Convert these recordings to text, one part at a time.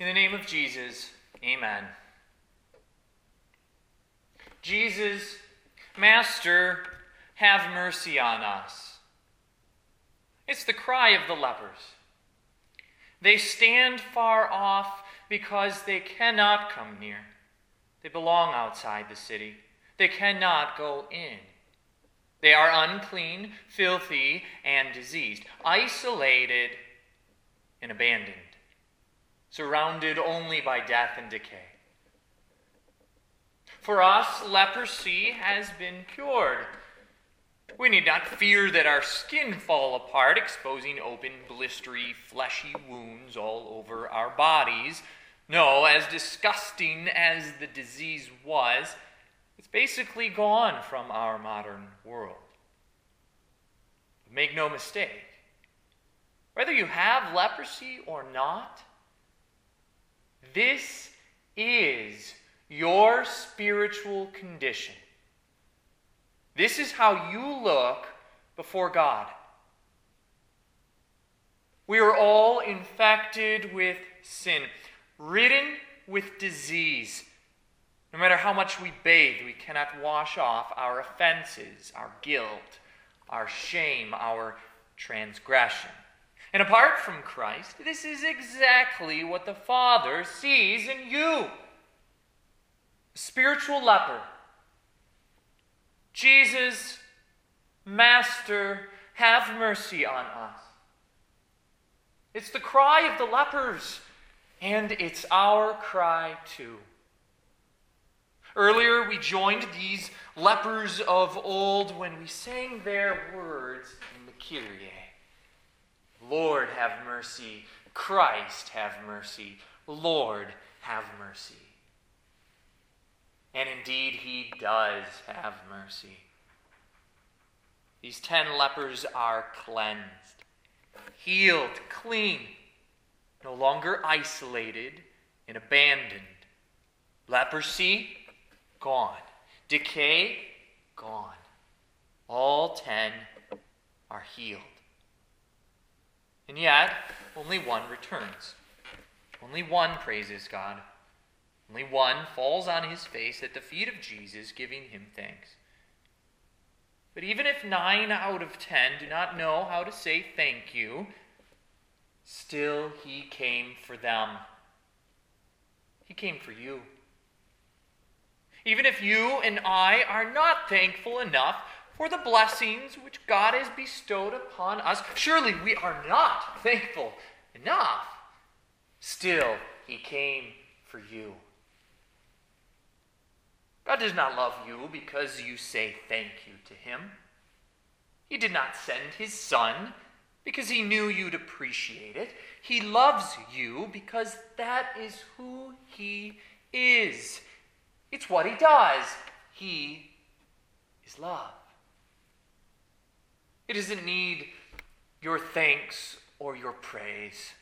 In the name of Jesus, amen. Jesus, Master, have mercy on us. It's the cry of the lepers. They stand far off because they cannot come near. They belong outside the city. They cannot go in. They are unclean, filthy, and diseased, isolated and abandoned, surrounded only by death and decay. For us, leprosy has been cured. We need not fear that our skin fall apart, exposing open, blistery, fleshy wounds all over our bodies. No, as disgusting as the disease was, it's basically gone from our modern world. But make no mistake, whether you have leprosy or not, this is your spiritual condition. This is how you look before God. We are all infected with sin, ridden with disease. No matter how much we bathe, we cannot wash off our offenses, our guilt, our shame, our transgression. And apart from Christ, this is exactly what the Father sees in you spiritual leper. Jesus, Master, have mercy on us. It's the cry of the lepers, and it's our cry too. Earlier, we joined these lepers of old when we sang their words in the Kyrie. Lord, have mercy. Christ, have mercy. Lord, have mercy. And indeed, he does have mercy. These ten lepers are cleansed, healed, clean, no longer isolated and abandoned. Leprosy, gone. Decay, gone. All ten are healed. And yet, only one returns. Only one praises God. Only one falls on his face at the feet of Jesus, giving him thanks. But even if nine out of ten do not know how to say thank you, still he came for them. He came for you. Even if you and I are not thankful enough for the blessings which God has bestowed upon us, surely we are not thankful enough. Still, he came for you. God does not love you because you say thank you to him. He did not send his son because he knew you'd appreciate it. He loves you because that is who he is. It's what he does. He is love. He doesn't need your thanks or your praise.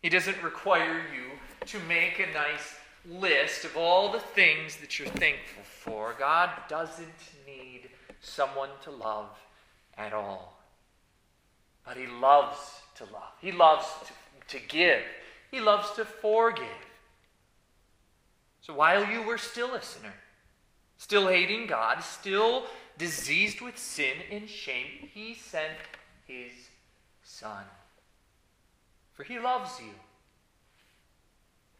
He doesn't require you to make a nice list of all the things that you're thankful for. God doesn't need someone to love at all. But He loves to love, He loves to, to give, He loves to forgive. So while you were still a sinner, still hating God, still diseased with sin and shame, He sent His Son. For He loves you.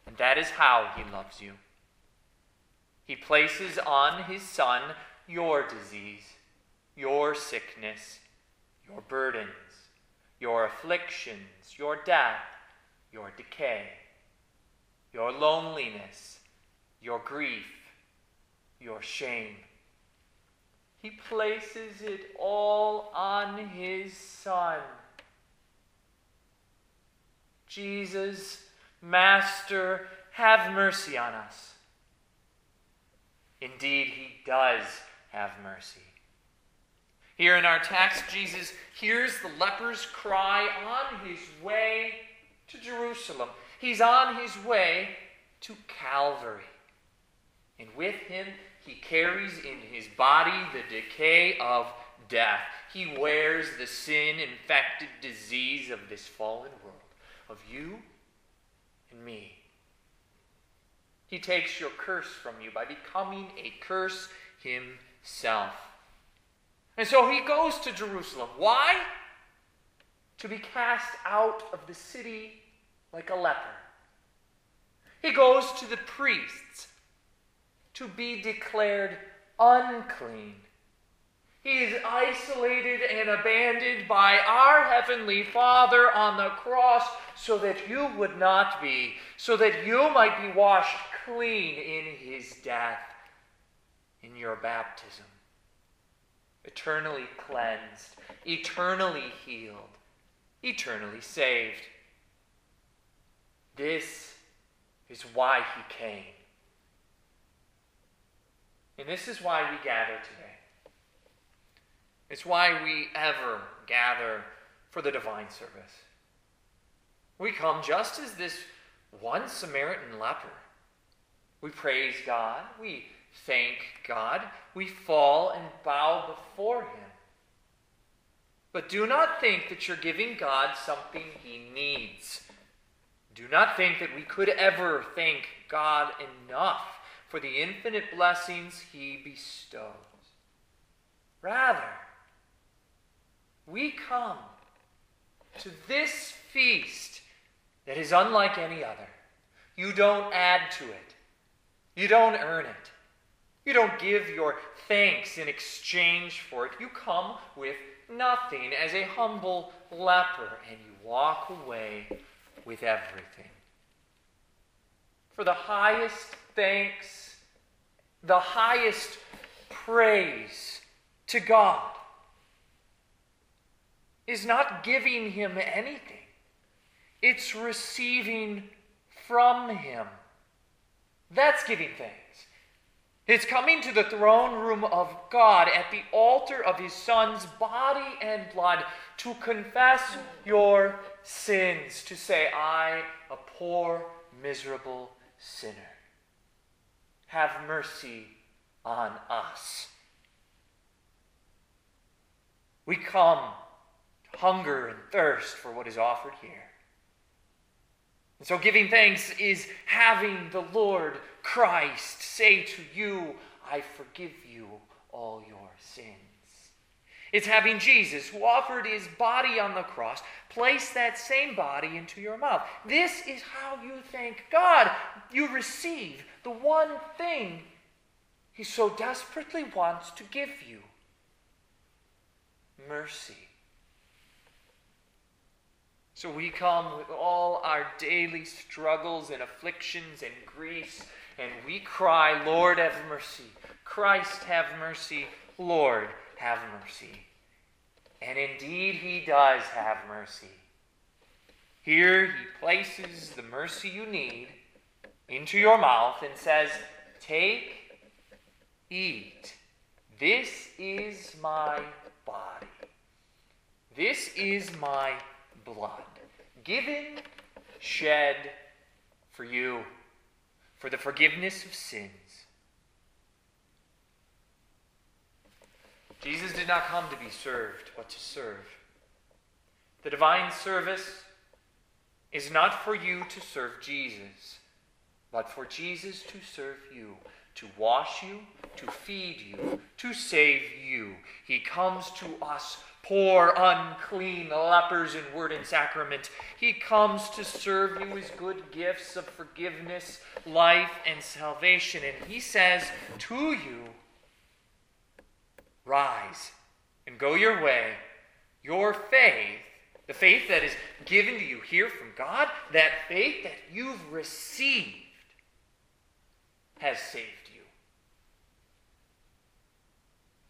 And that is how he loves you. He places on his Son your disease, your sickness, your burdens, your afflictions, your death, your decay, your loneliness, your grief, your shame. He places it all on his Son. Jesus Master, have mercy on us. Indeed, he does have mercy. Here in our text, Jesus hears the leper's cry on his way to Jerusalem. He's on his way to Calvary. And with him, he carries in his body the decay of death. He wears the sin infected disease of this fallen world, of you and me. He takes your curse from you by becoming a curse himself. And so he goes to Jerusalem. Why? To be cast out of the city like a leper. He goes to the priests to be declared unclean. He is isolated and abandoned by our Heavenly Father on the cross so that you would not be, so that you might be washed clean in His death, in your baptism. Eternally cleansed, eternally healed, eternally saved. This is why He came. And this is why we gather today. It's why we ever gather for the divine service. We come just as this one Samaritan leper. We praise God, we thank God, we fall and bow before Him. But do not think that you're giving God something He needs. Do not think that we could ever thank God enough for the infinite blessings He bestows. Rather, we come to this feast that is unlike any other. You don't add to it, you don't earn it, you don't give your thanks in exchange for it. You come with nothing as a humble leper, and you walk away with everything. For the highest thanks, the highest praise to God is not giving him anything, it's receiving from him. That's giving thanks. It's coming to the throne room of God at the altar of his Son's body and blood to confess your sins, to say, I, a poor, miserable sinner, have mercy on us. We come to hunger and thirst for what is offered here. And so, giving thanks is having the Lord Christ say to you, I forgive you all your sins. It's having Jesus, who offered his body on the cross, place that same body into your mouth. This is how you thank God. You receive the one thing he so desperately wants to give you mercy. So we come with all our daily struggles and afflictions and griefs, and we cry, Lord, have mercy. Christ, have mercy. Lord, have mercy. And indeed, He does have mercy. Here, He places the mercy you need into your mouth and says, Take, eat. This is my body. This is my blood, given, shed for you, for the forgiveness of sins. Jesus did not come to be served, but to serve. The divine service is not for you to serve Jesus, but for Jesus to serve you, to wash you, to feed you, to save you. He comes to us poor, unclean lepers in word and sacrament. He comes to serve you as good gifts of forgiveness, life, and salvation. And he says to you, Rise and go your way. Your faith, the faith that is given to you here from God, that faith that you've received, has saved you.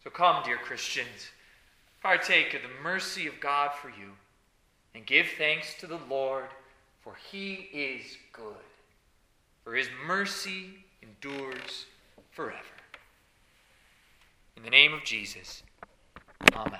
So come, dear Christians partake of the mercy of God for you, and give thanks to the Lord, for he is good, for his mercy endures forever. In the name of Jesus, amen.